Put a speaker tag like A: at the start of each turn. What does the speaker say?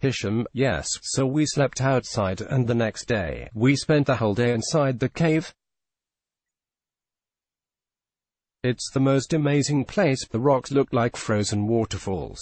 A: Hisham, yes, so we slept outside and the next day, we spent the whole day inside the cave. It's the most amazing place, the rocks look like frozen waterfalls.